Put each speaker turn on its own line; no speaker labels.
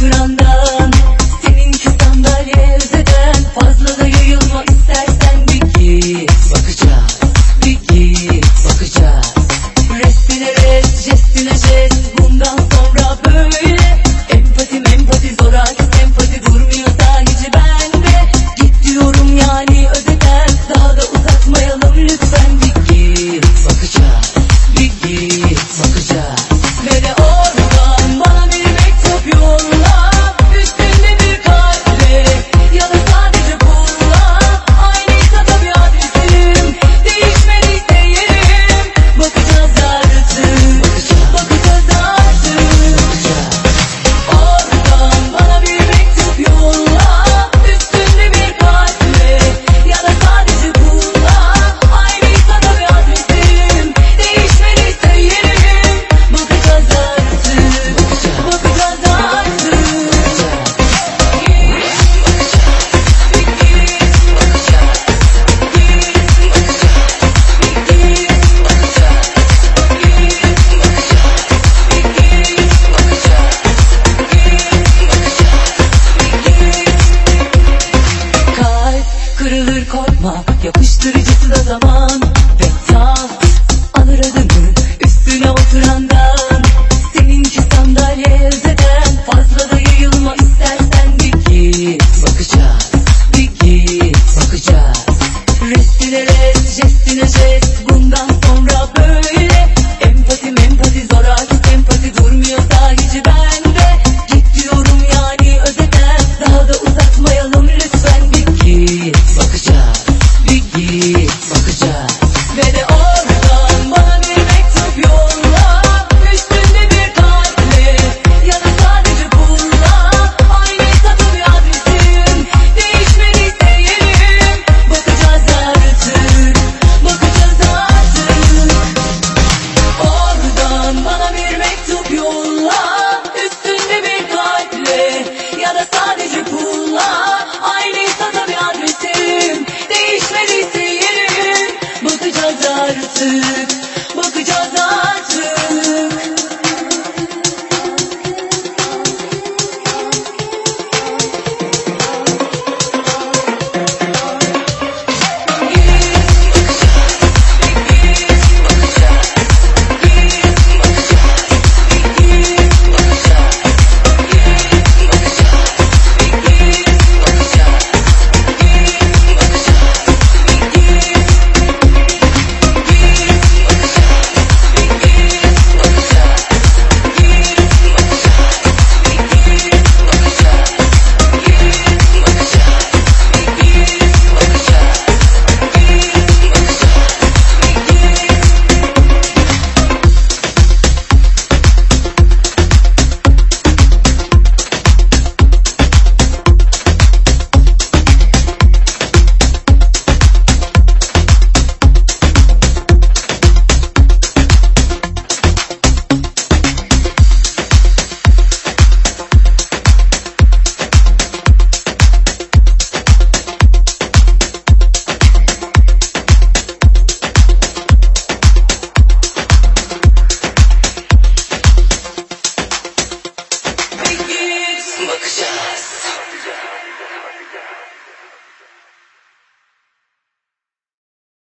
From senden Seninki sandalyeden Fazla da yayılma istersen dikip Bakacağız dikip Bakacağız. Restine rest jestine. jest